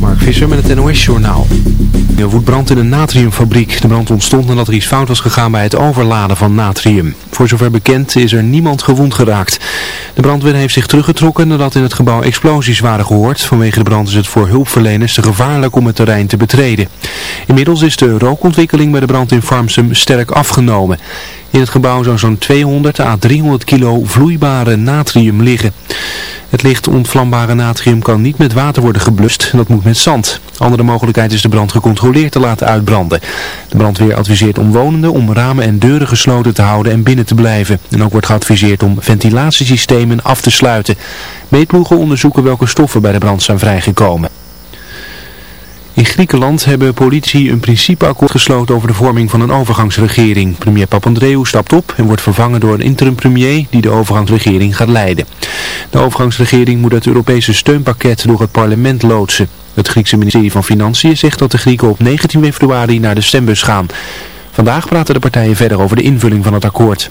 Mark Visser met het NOS-journaal. Er woedt brand in een natriumfabriek. De brand ontstond nadat er iets fout was gegaan bij het overladen van natrium. Voor zover bekend is er niemand gewond geraakt. De brandweer heeft zich teruggetrokken nadat in het gebouw explosies waren gehoord. Vanwege de brand is het voor hulpverleners te gevaarlijk om het terrein te betreden. Inmiddels is de rookontwikkeling bij de brand in Farmsum sterk afgenomen. In het gebouw zou zo'n 200 à 300 kilo vloeibare natrium liggen. Het licht ontvlambare natrium kan niet met water worden geblust, dat moet met zand. Andere mogelijkheid is de brand gecontroleerd te laten uitbranden. De brandweer adviseert omwonenden om ramen en deuren gesloten te houden en binnen te blijven. En ook wordt geadviseerd om ventilatiesystemen af te sluiten. Meetploegen onderzoeken welke stoffen bij de brand zijn vrijgekomen. In Griekenland hebben politie een principeakkoord gesloten over de vorming van een overgangsregering. Premier Papandreou stapt op en wordt vervangen door een interim-premier die de overgangsregering gaat leiden. De overgangsregering moet het Europese steunpakket door het parlement loodsen. Het Griekse ministerie van Financiën zegt dat de Grieken op 19 februari naar de stembus gaan. Vandaag praten de partijen verder over de invulling van het akkoord.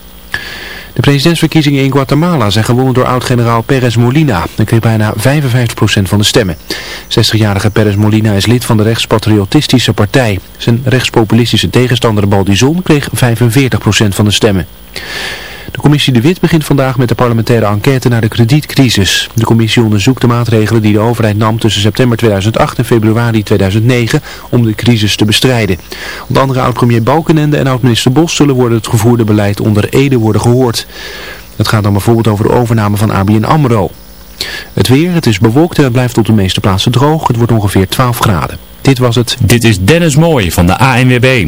De presidentsverkiezingen in Guatemala zijn gewonnen door oud-generaal Perez Molina. Hij kreeg bijna 55% van de stemmen. 60-jarige Perez Molina is lid van de rechtspatriotistische partij. Zijn rechtspopulistische tegenstander Baldizon kreeg 45% van de stemmen. Commissie De Wit begint vandaag met de parlementaire enquête naar de kredietcrisis. De commissie onderzoekt de maatregelen die de overheid nam tussen september 2008 en februari 2009 om de crisis te bestrijden. Onder andere oud-premier Balkenende en oud-minister Bos zullen worden het gevoerde beleid onder Ede worden gehoord. Het gaat dan bijvoorbeeld over de overname van ABN AMRO. Het weer, het is bewolkt en het blijft op de meeste plaatsen droog. Het wordt ongeveer 12 graden. Dit was het. Dit is Dennis Mooij van de ANWB.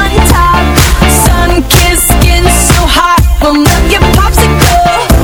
on top. Sun-kissed skin so hot We'll melt your popsicle.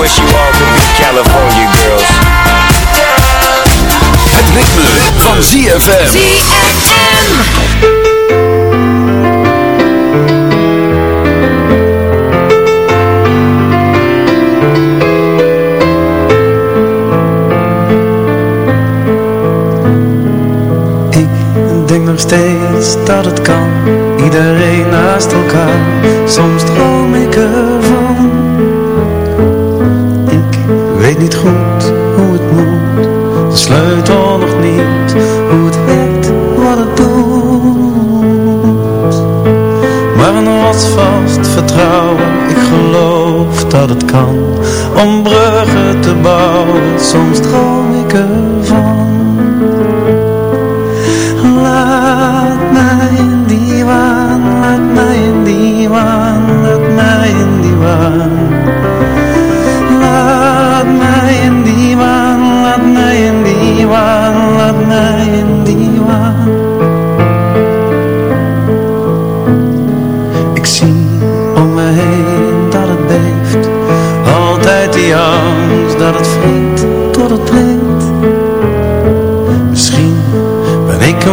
wish you all could be California girls. Het ritme van ZFM. ZFM. steeds dat het kan, iedereen naast elkaar. Soms soms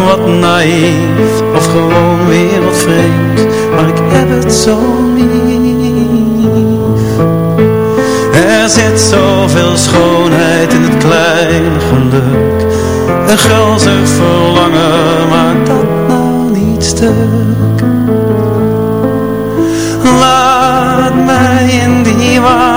wat naïef of gewoon weer wat vreemd, maar ik heb het zo lief. Er zit zoveel schoonheid in het klein geluk, een gulzig verlangen maar dat nou niet stuk. Laat mij in die waarde.